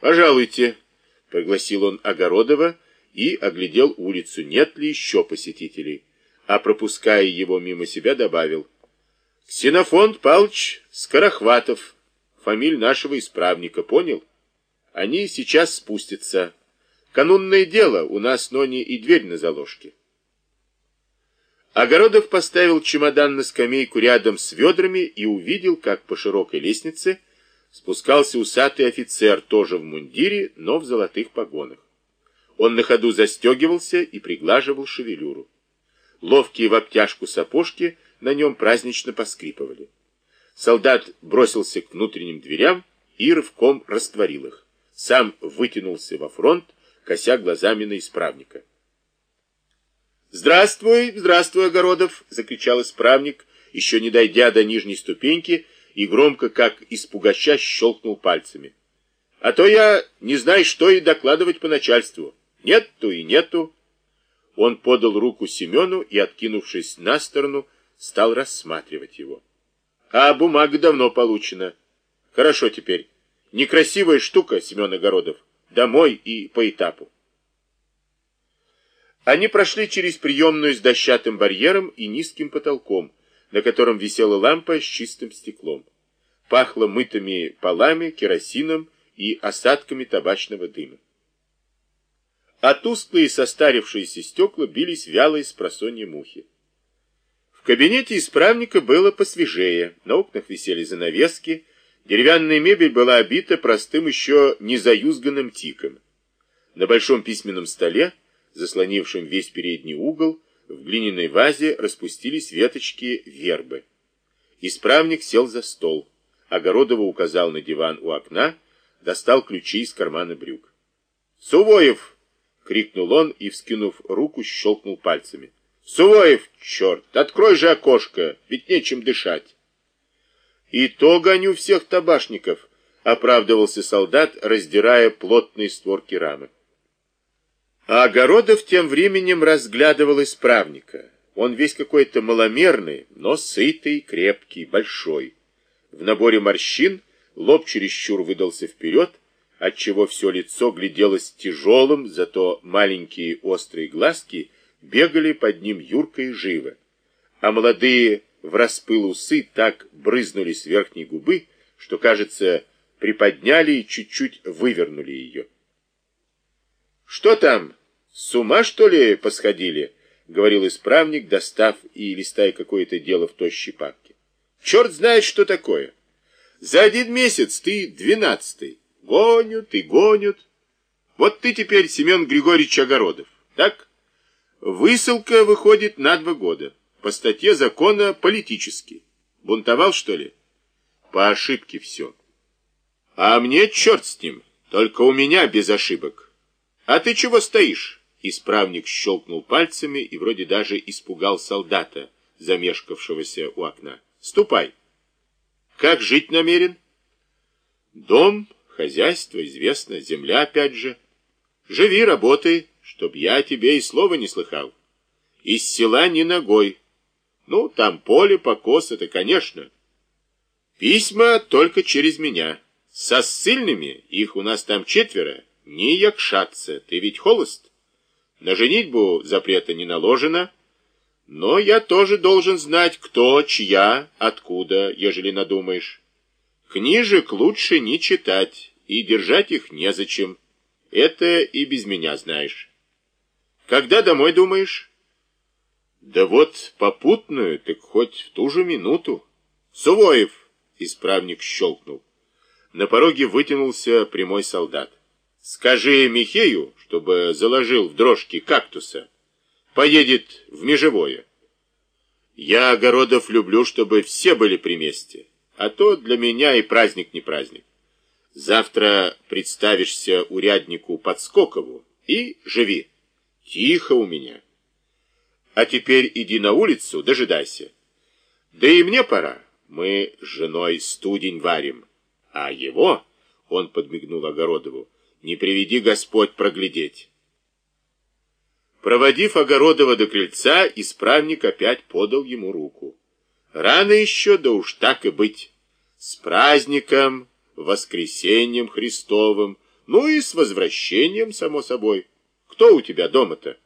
Пожалуйте, пригласил он Огородова и оглядел улицу, нет ли еще посетителей, а пропуская его мимо себя, добавил. Ксенофонт Павлович Скорохватов, фамиль нашего исправника, понял? Они сейчас спустятся. Канунное дело, у нас, Нони, и дверь на заложке. Огородов поставил чемодан на скамейку рядом с ведрами и увидел, как по широкой лестнице спускался усатый офицер, тоже в мундире, но в золотых погонах. Он на ходу застегивался и приглаживал шевелюру. Ловкие в обтяжку сапожки на нем празднично поскрипывали. Солдат бросился к внутренним дверям и рывком растворил их. Сам вытянулся во фронт, кося глазами на исправника. «Здравствуй, здравствуй, Огородов!» — закричал исправник, еще не дойдя до нижней ступеньки, и громко, как испугача, щелкнул пальцами. «А то я не знаю, что и докладывать по начальству. Нету и нету». Он подал руку Семену и, откинувшись на сторону, стал рассматривать его. «А бумага давно получена. Хорошо теперь. Некрасивая штука, Семен Огородов. Домой и по этапу». Они прошли через приемную с дощатым барьером и низким потолком, на котором висела лампа с чистым стеклом. Пахло мытыми полами, керосином и осадками табачного дыма. А тусклые состарившиеся стекла бились вялые с просонья мухи. В кабинете исправника было посвежее, на окнах висели занавески, деревянная мебель была обита простым еще незаюзганным тиком. На большом письменном столе, заслонившем весь передний угол, в глиняной вазе распустились веточки вербы. Исправник сел за стол. Огородова указал на диван у окна, достал ключи из кармана брюк. «Сувоев!» — крикнул он и, вскинув руку, щелкнул пальцами. «Сувоев, черт! Открой же окошко, ведь нечем дышать!» «И то гоню всех табашников!» — оправдывался солдат, раздирая плотные створки рамы. А Огородов тем временем разглядывал исправника. Он весь какой-то маломерный, но сытый, крепкий, большой. В наборе морщин лоб чересчур выдался вперед, отчего все лицо гляделось тяжелым, зато маленькие острые глазки бегали под ним юрко и живо. А молодые в распыл усы так брызнули с верхней губы, что, кажется, приподняли и чуть-чуть вывернули ее. «Что там?» «С ума, что ли, посходили?» — говорил исправник, достав и листая какое-то дело в тощей папке. «Черт знает, что такое. За один месяц ты двенадцатый. Гонят и гонят. Вот ты теперь Семен Григорьевич Огородов, так? Высылка выходит на два года. По статье закона политический. Бунтовал, что ли? По ошибке все. А мне черт с ним, только у меня без ошибок. А ты чего стоишь?» Исправник щелкнул пальцами и вроде даже испугал солдата, замешкавшегося у окна. «Ступай!» «Как жить намерен?» «Дом, хозяйство, известно, земля опять же. Живи, работай, чтоб я тебе и слова не слыхал. Из села ни ногой. Ну, там поле, покос, это конечно. Письма только через меня. Со ссыльными, их у нас там четверо, не якшаться. Ты ведь холост?» На женитьбу запрета не наложено, но я тоже должен знать, кто, чья, откуда, ежели надумаешь. Книжек лучше не читать, и держать их незачем. Это и без меня знаешь. Когда домой думаешь? Да вот попутную, так хоть в ту же минуту. Сувоев, исправник щелкнул. На пороге вытянулся прямой солдат. Скажи Михею, чтобы заложил в дрожки кактуса. Поедет в межевое. Я огородов люблю, чтобы все были при месте. А то для меня и праздник не праздник. Завтра представишься уряднику Подскокову и живи. Тихо у меня. А теперь иди на улицу, дожидайся. Да и мне пора. Мы с женой студень варим. А его, он подмигнул Огородову, не приведи Господь проглядеть. Проводив Огородова до крыльца, исправник опять подал ему руку. Рано еще, да уж так и быть. С праздником, воскресеньем Христовым, Ну и с возвращением, само собой. Кто у тебя дома-то?